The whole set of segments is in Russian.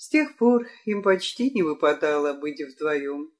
С тех пор им почти не выпадало быть вдвоем.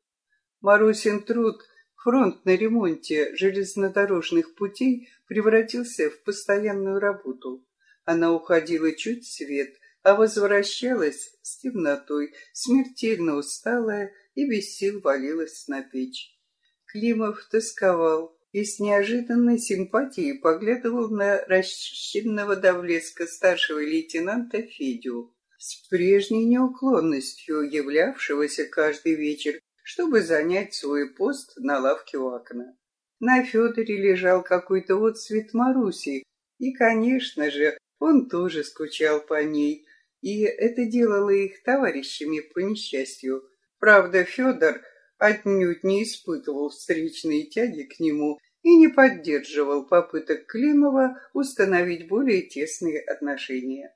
Марусин труд, фронт на ремонте железнодорожных путей превратился в постоянную работу. Она уходила чуть свет, а возвращалась с темнотой, смертельно усталая и без сил валилась на печь. Климов тосковал и с неожиданной симпатией поглядывал на расчинного до блеска старшего лейтенанта Федю, с прежней неуклонностью являвшегося каждый вечер, чтобы занять свой пост на лавке у окна. На Федоре лежал какой-то отцвет Маруси, и, конечно же, он тоже скучал по ней, и это делало их товарищами по несчастью. Правда, Федор отнюдь не испытывал встречной тяги к нему и не поддерживал попыток Климова установить более тесные отношения.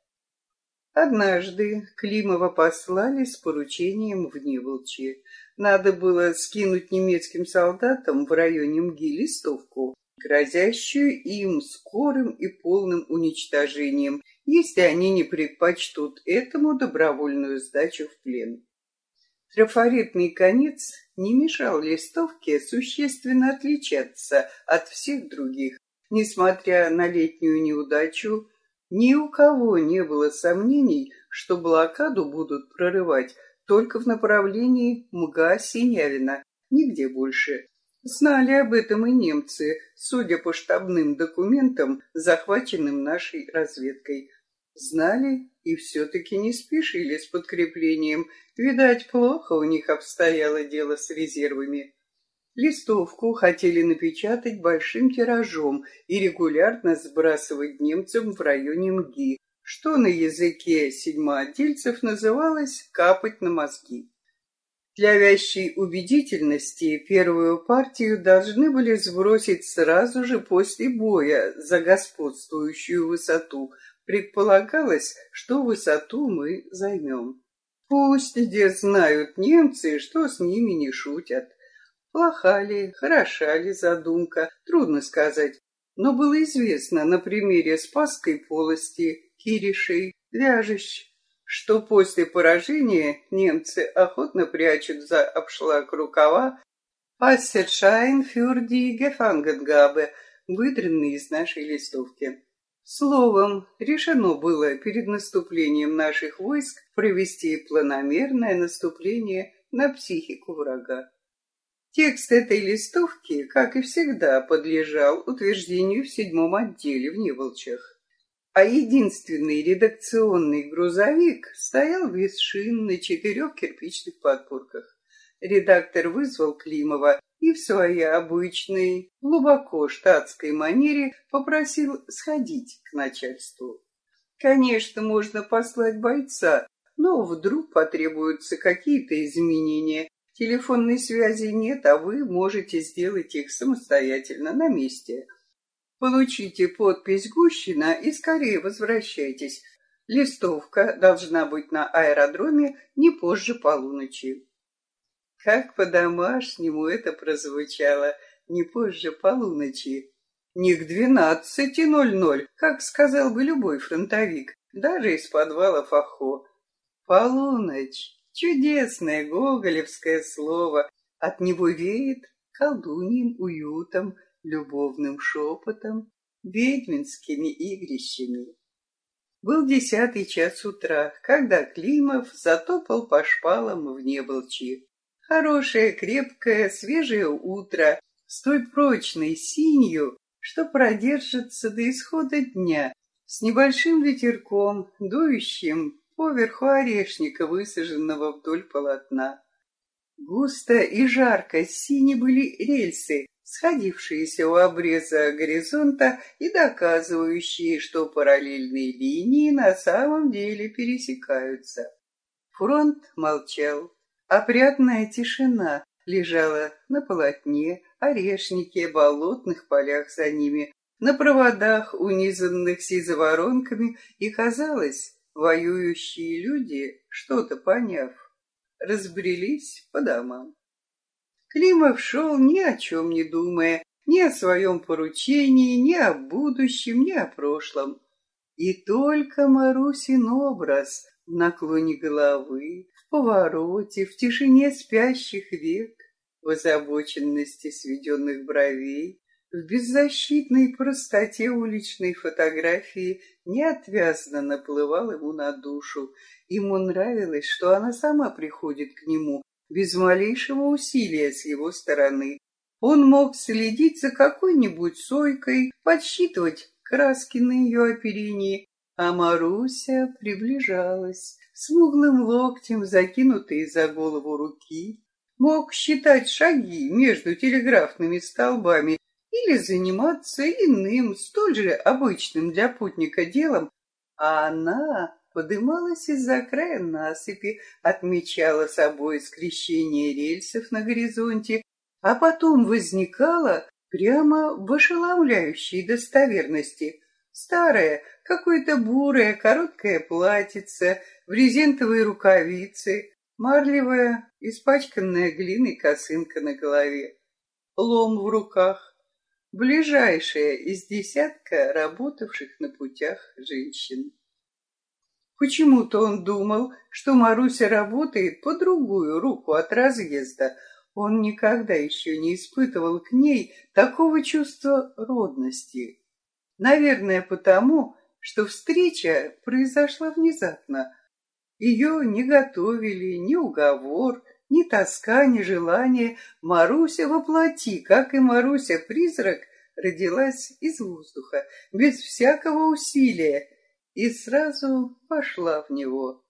Однажды Климова послали с поручением в Неволчи. Надо было скинуть немецким солдатам в районе МГИ листовку, грозящую им скорым и полным уничтожением, если они не предпочтут этому добровольную сдачу в плен. Трафаретный конец не мешал листовке существенно отличаться от всех других. Несмотря на летнюю неудачу, ни у кого не было сомнений, что блокаду будут прорывать только в направлении МГА-Синявина, нигде больше. Знали об этом и немцы, судя по штабным документам, захваченным нашей разведкой. Знали и все-таки не спешили с подкреплением. Видать, плохо у них обстояло дело с резервами. Листовку хотели напечатать большим тиражом и регулярно сбрасывать немцам в районе МГИ, что на языке седьмоотдельцев называлось «капать на мозги». Для вящей убедительности первую партию должны были сбросить сразу же после боя за господствующую высоту, Предполагалось, что высоту мы займем. Пусть где знают немцы, что с ними не шутят. Плоха ли, хороша ли задумка, трудно сказать. Но было известно на примере Спасской полости, Киришей, Вяжищ, что после поражения немцы охотно прячут за обшлаг рукава «Пассершайн фюр ди Гефангенгабе», выдренные из нашей листовки. Словом, решено было перед наступлением наших войск провести планомерное наступление на психику врага. Текст этой листовки, как и всегда, подлежал утверждению в седьмом отделе в Неволчах. А единственный редакционный грузовик стоял без шин на четырех кирпичных подпорках. Редактор вызвал Климова и в своей обычной, глубоко штатской манере попросил сходить к начальству. Конечно, можно послать бойца, но вдруг потребуются какие-то изменения. Телефонной связи нет, а вы можете сделать их самостоятельно на месте. Получите подпись Гущина и скорее возвращайтесь. Листовка должна быть на аэродроме не позже полуночи. Как по-домашнему это прозвучало не позже полуночи. Не к двенадцати ноль ноль, как сказал бы любой фронтовик, даже из подвала Фахо. Полуночь. Чудесное гоголевское слово. От него веет колдуньим уютом, любовным шепотом, ведьминскими игрищами. Был десятый час утра, когда Климов затопал по шпалам в Неболчи. Хорошее, крепкое, свежее утро с той прочной синью, что продержится до исхода дня, с небольшим ветерком, дующим поверху орешника, высаженного вдоль полотна. Густо и жарко сини были рельсы, сходившиеся у обреза горизонта и доказывающие, что параллельные линии на самом деле пересекаются. Фронт молчал. Опрятная тишина лежала на полотне, орешнике, болотных полях за ними, на проводах, унизанных сизоворонками, и, казалось, воюющие люди, что-то поняв, разбрелись по домам. Климов шел ни о чем не думая, ни о своем поручении, ни о будущем, ни о прошлом. И только Марусин образ в наклоне головы, в повороте, в тишине спящих век, в озабоченности сведенных бровей, в беззащитной простоте уличной фотографии неотвязно наплывал ему на душу. Ему нравилось, что она сама приходит к нему, без малейшего усилия с его стороны. Он мог следить за какой-нибудь сойкой, подсчитывать краски на ее оперении, а Маруся приближалась, смуглым локтем закинутой за голову руки, мог считать шаги между телеграфными столбами или заниматься иным, столь же обычным для путника делом, а она подымалась из-за края насыпи, отмечала собой скрещение рельсов на горизонте, а потом возникала прямо в ошеломляющей достоверности. Старое, какое-то бурое, короткое платьице, в резинковые рукавицы, марлевая, испачканная глиной косынка на голове, лом в руках, ближайшая из десятка работавших на путях женщин. Почему-то он думал, что Маруся работает по другую руку от разъезда. Он никогда еще не испытывал к ней такого чувства родности. Наверное, потому, что встреча произошла внезапно. Ее не готовили ни уговор, ни тоска, ни желание. Маруся воплоти, как и Маруся-призрак, родилась из воздуха, без всякого усилия, и сразу пошла в него.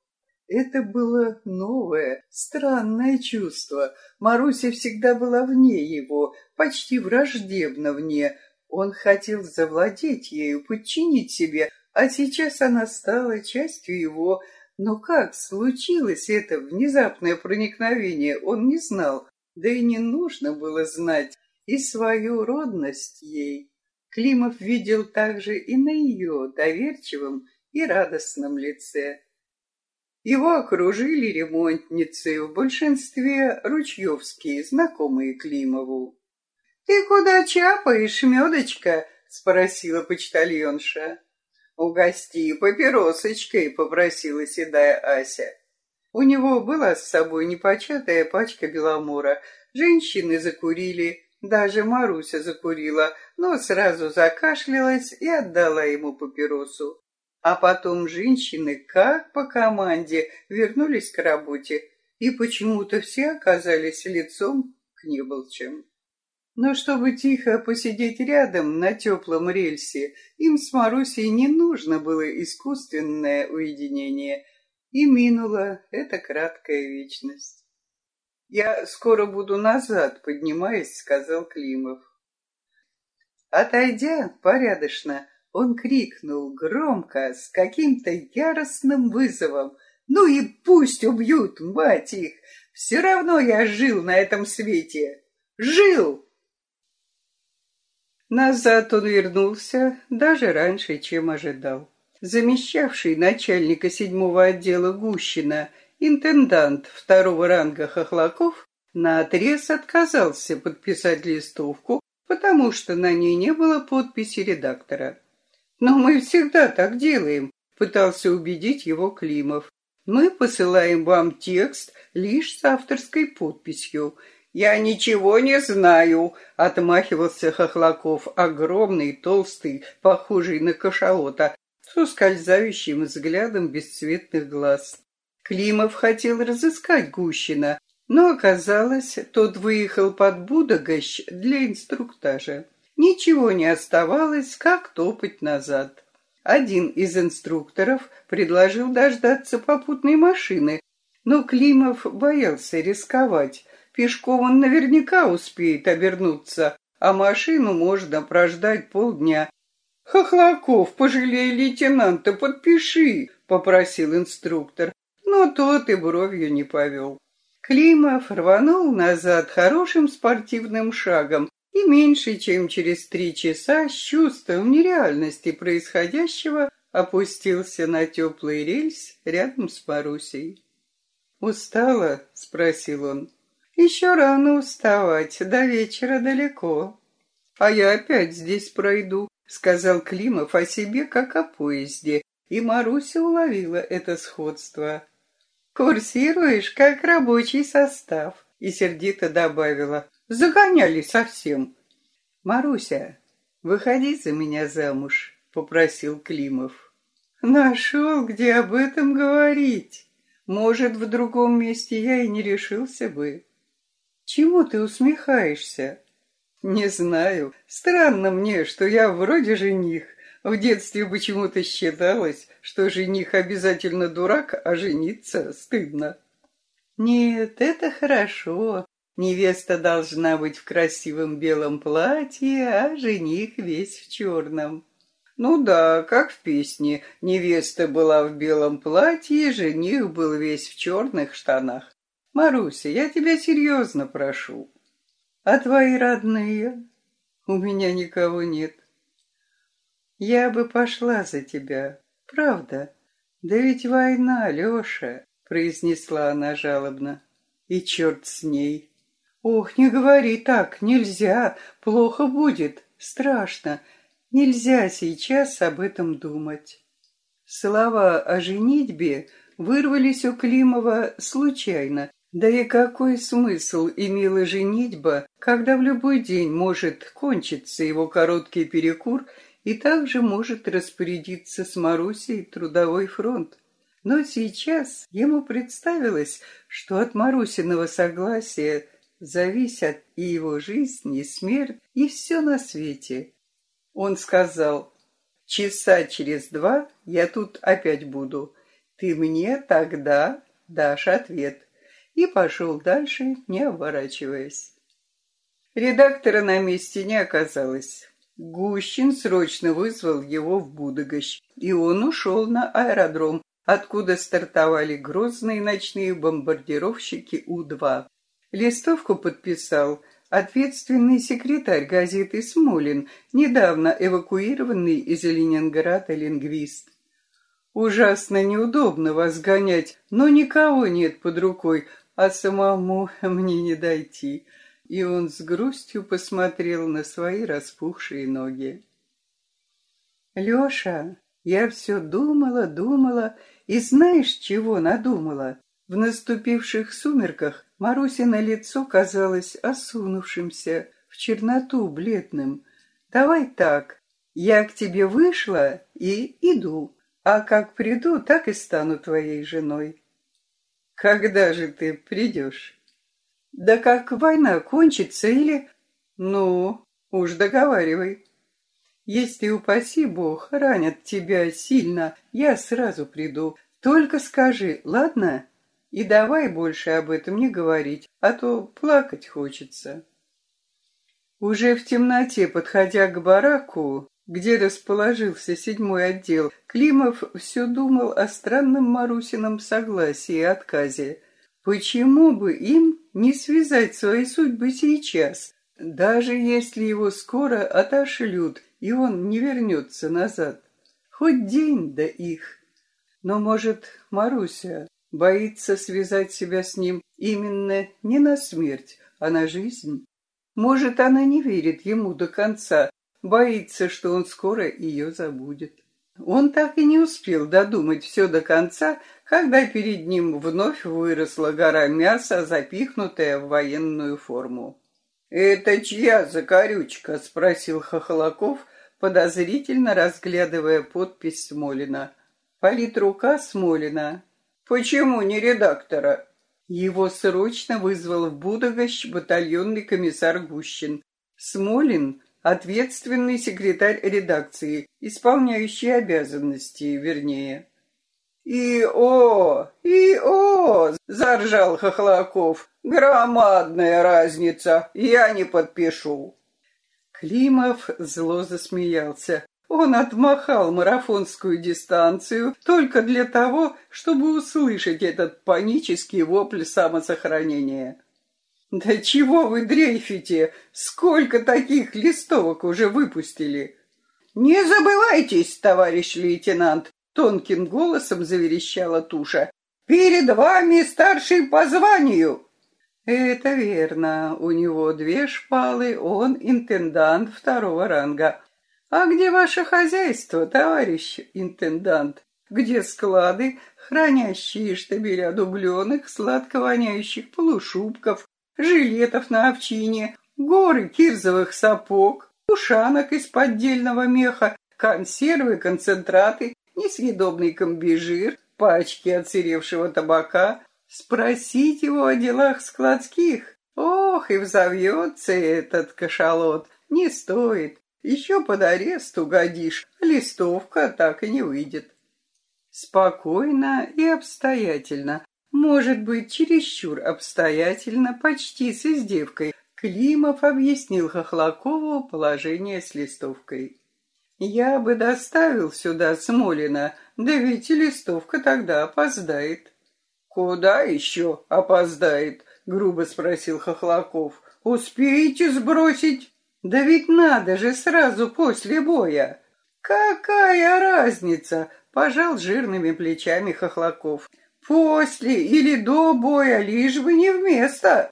Это было новое, странное чувство. Маруся всегда была вне его, почти враждебно вне. Он хотел завладеть ею, подчинить себе, а сейчас она стала частью его, но как случилось это внезапное проникновение, он не знал, да и не нужно было знать, и свою родность ей. Климов видел также и на ее доверчивом и радостном лице. Его окружили ремонтницы, в большинстве ручьевские, знакомые Климову. «Ты куда чапаешь, медочка?» — спросила почтальонша. «Угости папиросочкой», — попросила седая Ася. У него была с собой непочатая пачка беломора. Женщины закурили, даже Маруся закурила, но сразу закашлялась и отдала ему папиросу. А потом женщины, как по команде, вернулись к работе, и почему-то все оказались лицом к неболчам. Но чтобы тихо посидеть рядом на теплом рельсе, им с Марусей не нужно было искусственное уединение, и минула эта краткая вечность. «Я скоро буду назад, поднимаясь», — сказал Климов. Отойдя порядочно, он крикнул громко, с каким-то яростным вызовом. «Ну и пусть убьют, мать их! Все равно я жил на этом свете! Жил!» Назад он вернулся даже раньше, чем ожидал. Замещавший начальника седьмого отдела Гущина, интендант второго ранга Хохлаков, наотрез отказался подписать листовку, потому что на ней не было подписи редактора. «Но мы всегда так делаем», — пытался убедить его Климов. «Мы посылаем вам текст лишь с авторской подписью, «Я ничего не знаю», — отмахивался Хохлаков, огромный, толстый, похожий на кашалота, с ускользающим взглядом бесцветных глаз. Климов хотел разыскать Гущина, но оказалось, тот выехал под Будогощ для инструктажа. Ничего не оставалось, как топать назад. Один из инструкторов предложил дождаться попутной машины, но Климов боялся рисковать. Пешком он наверняка успеет обернуться, а машину можно прождать полдня. «Хохлаков, пожалей лейтенанта, подпиши!» — попросил инструктор, но тот и бровью не повел. Климов рванул назад хорошим спортивным шагом и меньше чем через три часа с чувством нереальности происходящего опустился на теплый рельс рядом с Марусей. «Устала?» — спросил он. Еще рано уставать, до вечера далеко. А я опять здесь пройду, — сказал Климов о себе, как о поезде, и Маруся уловила это сходство. «Курсируешь, как рабочий состав», — и сердито добавила. «Загоняли совсем». «Маруся, выходи за меня замуж», — попросил Климов. «Нашел, где об этом говорить. Может, в другом месте я и не решился бы». «Чему ты усмехаешься?» «Не знаю. Странно мне, что я вроде жених, в детстве почему-то считалось, что жених обязательно дурак, а жениться стыдно. Нет, это хорошо. Невеста должна быть в красивом белом платье, а жених весь в черном. Ну да, как в песне. Невеста была в белом платье, жених был весь в черных штанах. Маруся, я тебя серьезно прошу. А твои родные? У меня никого нет. Я бы пошла за тебя, правда. Да ведь война, Леша, произнесла она жалобно. И черт с ней. Ох, не говори так, нельзя, плохо будет, страшно. Нельзя сейчас об этом думать. Слова о женитьбе вырвались у Климова случайно. Да и какой смысл имела женитьба, когда в любой день может кончиться его короткий перекур и также может распорядиться с Марусей трудовой фронт. Но сейчас ему представилось, что от Марусиного согласия зависят и его жизнь, и смерть, и все на свете. Он сказал, «Часа через два я тут опять буду. Ты мне тогда дашь ответ». И пошел дальше, не оборачиваясь. Редактора на месте не оказалось. Гущин срочно вызвал его в Будогощ, и он ушел на аэродром, откуда стартовали грозные ночные бомбардировщики У-2. Листовку подписал ответственный секретарь газеты «Смолин», недавно эвакуированный из Ленинграда лингвист. Ужасно неудобно вас гонять, но никого нет под рукой, а самому мне не дойти и он с грустью посмотрел на свои распухшие ноги. «Леша, я все думала, думала, и знаешь, чего надумала?» В наступивших сумерках Марусина лицо казалось осунувшимся, в черноту бледным. «Давай так, я к тебе вышла и иду, а как приду, так и стану твоей женой». «Когда же ты придешь?» Да как война кончится или... Ну, уж договаривай. Если, упаси бог, ранят тебя сильно, я сразу приду. Только скажи, ладно? И давай больше об этом не говорить, а то плакать хочется. Уже в темноте, подходя к бараку, где расположился седьмой отдел, Климов все думал о странном Марусином согласии и отказе. Почему бы им не связать свои судьбы сейчас, даже если его скоро отошлют, и он не вернется назад? Хоть день до их. Но, может, Маруся боится связать себя с ним именно не на смерть, а на жизнь? Может, она не верит ему до конца, боится, что он скоро ее забудет. Он так и не успел додумать все до конца, когда перед ним вновь выросла гора мяса, запихнутая в военную форму. «Это чья закорючка?» — спросил Хохолоков, подозрительно разглядывая подпись Смолина. «Политрука Смолина. Почему не редактора?» Его срочно вызвал в Будогощ батальонный комиссар Гущин. Смолин — ответственный секретарь редакции, исполняющий обязанности, вернее. «И-о! И-о!» — заржал Хохлаков. «Громадная разница! Я не подпишу!» Климов зло засмеялся. Он отмахал марафонскую дистанцию только для того, чтобы услышать этот панический вопль самосохранения. «Да чего вы дрейфите? Сколько таких листовок уже выпустили?» «Не забывайтесь, товарищ лейтенант, Тонким голосом заверещала туша. «Перед вами старший по званию!» «Это верно. У него две шпалы, он интендант второго ранга. А где ваше хозяйство, товарищ интендант? Где склады, хранящие штабеля дубленых, сладко воняющих полушубков, жилетов на овчине, горы кирзовых сапог, ушанок из поддельного меха, консервы, концентраты, несъедобный комбижир, пачки отсыревшего табака. Спросить его о делах складских. Ох, и взовьется этот кашалот. Не стоит. Еще под арест угодишь, листовка так и не выйдет. Спокойно и обстоятельно, может быть, чересчур обстоятельно, почти с издевкой, Климов объяснил Хохлакову положение с листовкой. «Я бы доставил сюда Смолина, да ведь листовка тогда опоздает». «Куда еще опоздает?» — грубо спросил Хохлаков. «Успеете сбросить?» «Да ведь надо же сразу после боя!» «Какая разница?» Пожал жирными плечами Хохлаков. После или до боя, лишь бы не вместо.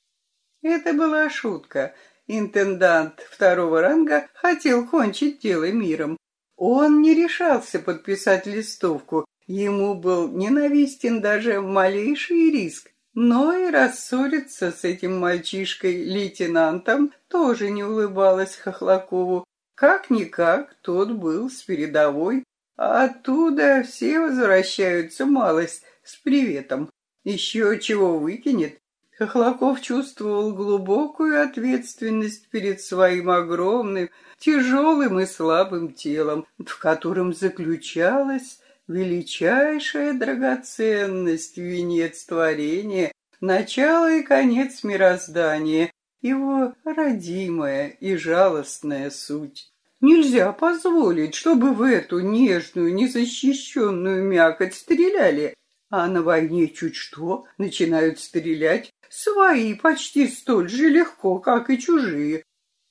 Это была шутка. Интендант второго ранга хотел кончить дело миром. Он не решался подписать листовку. Ему был ненавистен даже малейший риск. Но и рассориться с этим мальчишкой-лейтенантом тоже не улыбалась Хохлакову. Как-никак, тот был с передовой, оттуда все возвращаются малость с приветом. Еще чего выкинет. Хохлаков чувствовал глубокую ответственность перед своим огромным, тяжелым и слабым телом, в котором заключалась величайшая драгоценность, венец творения, начало и конец мироздания, его родимая и жалостная суть. Нельзя позволить, чтобы в эту нежную, незащищенную мякоть стреляли, а на войне чуть что начинают стрелять свои почти столь же легко, как и чужие.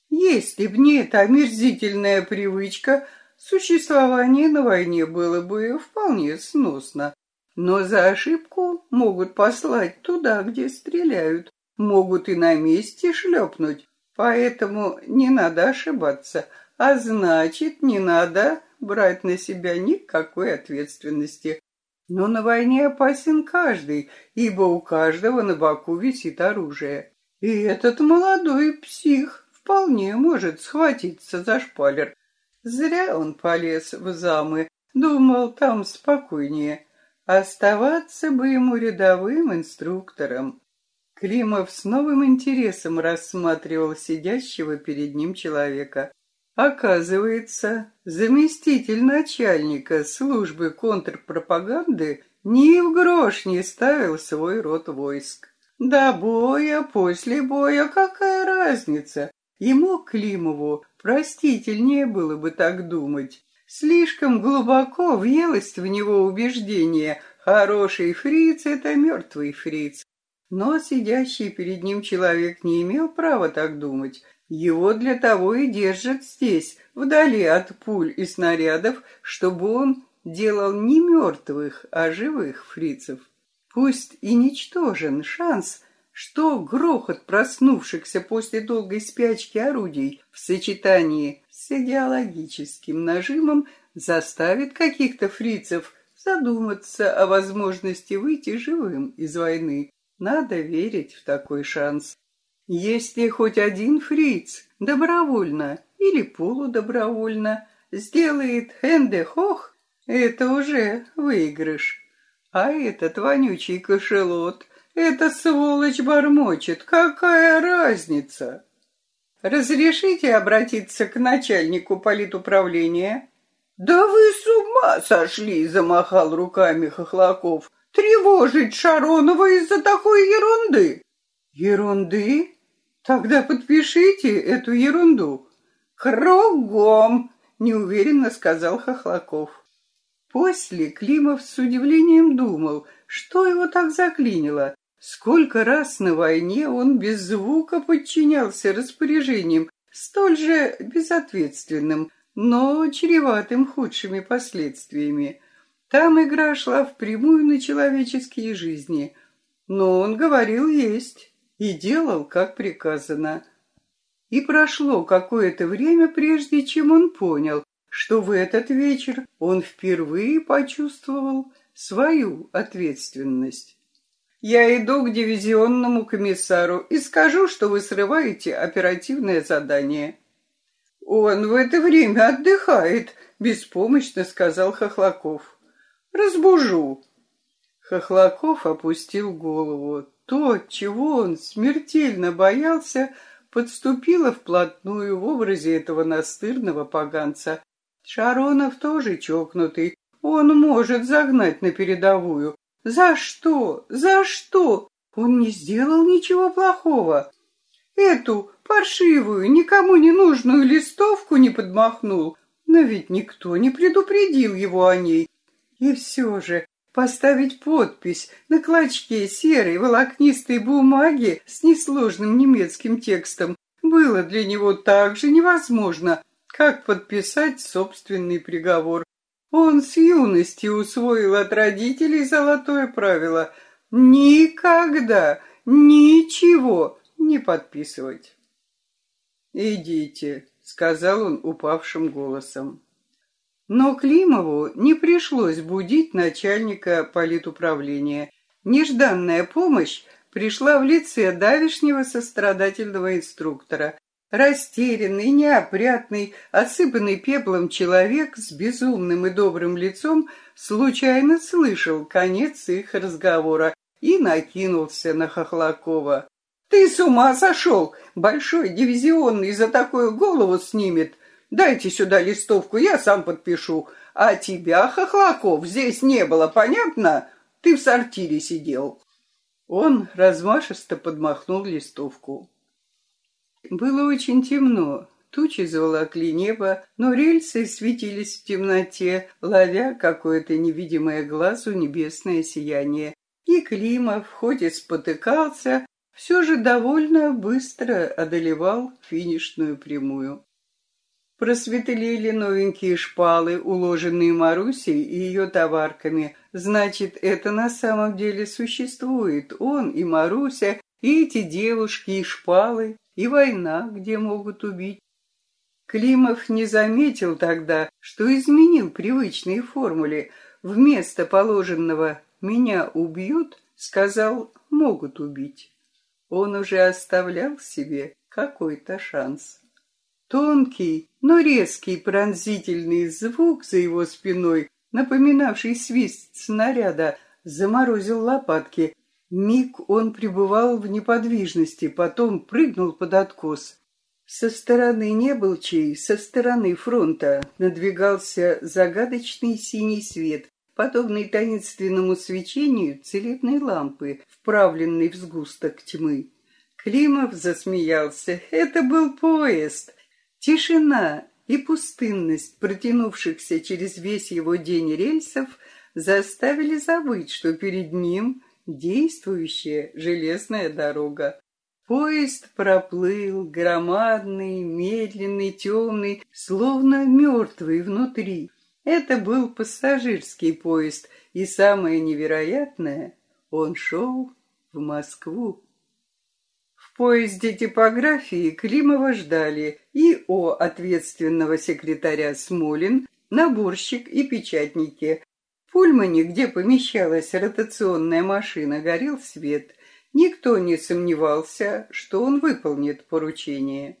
Если б не эта омерзительная привычка, существование на войне было бы вполне сносно. Но за ошибку могут послать туда, где стреляют, могут и на месте шлепнуть. Поэтому не надо ошибаться – а значит, не надо брать на себя никакой ответственности. Но на войне опасен каждый, ибо у каждого на боку висит оружие. И этот молодой псих вполне может схватиться за шпалер. Зря он полез в замы, думал, там спокойнее. Оставаться бы ему рядовым инструктором. Климов с новым интересом рассматривал сидящего перед ним человека. Оказывается, заместитель начальника службы контрпропаганды ни в грош не ставил свой род войск. До боя, после боя, какая разница? Ему, Климову, простительнее было бы так думать. Слишком глубоко въелось в него убеждение «хороший фриц — это мертвый фриц». Но сидящий перед ним человек не имел права так думать. Его для того и держат здесь, вдали от пуль и снарядов, чтобы он делал не мертвых, а живых фрицев. Пусть и ничтожен шанс, что грохот проснувшихся после долгой спячки орудий в сочетании с идеологическим нажимом заставит каких-то фрицев задуматься о возможности выйти живым из войны. Надо верить в такой шанс. Если хоть один фриц добровольно или полудобровольно сделает хэнде-хох, это уже выигрыш. А этот вонючий кошелот, эта сволочь бормочет, какая разница? Разрешите обратиться к начальнику политуправления? Да вы с ума сошли, замахал руками Хохлаков. Тревожить Шаронова из-за такой ерунды. Ерунды? Тогда подпишите эту ерунду. Кругом, неуверенно сказал Хохлаков. После Климов с удивлением думал, что его так заклинило. Сколько раз на войне он без звука подчинялся распоряжениям, столь же безответственным, но чреватым худшими последствиями. Там игра шла впрямую на человеческие жизни. Но он говорил есть и делал, как приказано. И прошло какое-то время, прежде чем он понял, что в этот вечер он впервые почувствовал свою ответственность. Я иду к дивизионному комиссару и скажу, что вы срываете оперативное задание. Он в это время отдыхает, беспомощно сказал Хохлаков. Разбужу. Хохлаков опустил голову. То, чего он смертельно боялся, подступило вплотную в образе этого настырного поганца. Шаронов тоже чокнутый, он может загнать на передовую, за что? За что? Он не сделал ничего плохого. Эту паршивую, никому не нужную листовку не подмахнул. Но ведь никто не предупредил его о ней. И все же поставить подпись на клочке серой волокнистой бумаги с несложным немецким текстом было для него так же невозможно, как подписать собственный приговор. Он с юности усвоил от родителей золотое правило никогда ничего не подписывать. «Идите», — сказал он упавшим голосом. Но Климову не пришлось будить начальника политуправления. Нежданная помощь пришла в лице давишнего сострадательного инструктора, Растерянный, неопрятный, осыпанный пеплом человек с безумным и добрым лицом случайно слышал конец их разговора и накинулся на Хохлакова. «Ты с ума сошел! Большой дивизионный за такую голову снимет! Дайте сюда листовку, я сам подпишу. А тебя, Хохлаков, здесь не было, понятно? Ты в сортире сидел». Он размашисто подмахнул листовку. Было очень темно. Тучи заволокли небо, но рельсы светились в темноте, ловя какое-то невидимое глазу небесное сияние. И Климов, хоть и спотыкался, все же довольно быстро одолевал финишную прямую. Просветлели новенькие шпалы, уложенные Марусей и ее товарками. Значит, это на самом деле существует. Он и Маруся, и эти девушки, и шпалы, и война, где могут убить. Климов не заметил тогда, что изменил привычные формулы. Вместо положенного «меня убьют» сказал «могут убить». Он уже оставлял себе какой-то шанс. Тонкий, но резкий пронзительный звук за его спиной, напоминавший свист снаряда, заморозил лопатки, Миг он пребывал в неподвижности, потом прыгнул под откос. Со стороны Небылчей, со стороны фронта, надвигался загадочный синий свет, подобный таинственному свечению целебной лампы, вправленной в сгусток тьмы. Климов засмеялся. Это был поезд. Тишина и пустынность, протянувшихся через весь его день рельсов, заставили забыть, что перед ним действующая железная дорога. Поезд проплыл, громадный, медленный, темный, словно мертвый внутри. Это был пассажирский поезд, и самое невероятное, он шел в Москву. В поезде типографии Климова ждали и о ответственного секретаря Смолин, наборщик и печатники, Пульмане, где помещалась ротационная машина, горел свет. Никто не сомневался, что он выполнит поручение.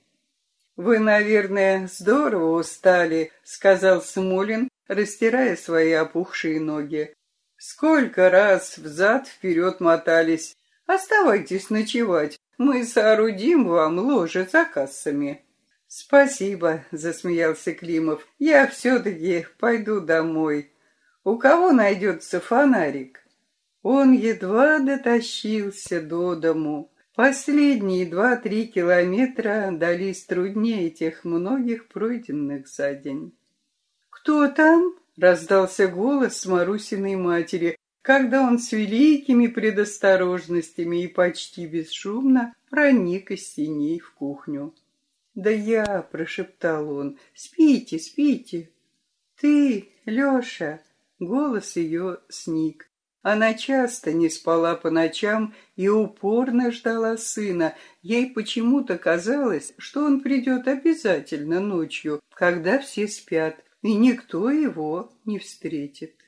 «Вы, наверное, здорово устали», — сказал Смолин, растирая свои опухшие ноги. «Сколько раз взад-вперед мотались. Оставайтесь ночевать, мы соорудим вам ложе за кассами». «Спасибо», — засмеялся Климов. «Я все-таки пойду домой. У кого найдется фонарик? Он едва дотащился до дому. Последние два-три километра дались труднее тех многих пройденных за день. «Кто там?» — раздался голос Марусиной матери, когда он с великими предосторожностями и почти бесшумно проник из теней в кухню. «Да я!» — прошептал он. «Спите, спите!» «Ты, Леша!» Голос ее сник. Она часто не спала по ночам и упорно ждала сына. Ей почему-то казалось, что он придет обязательно ночью, когда все спят. и никто его не встретит.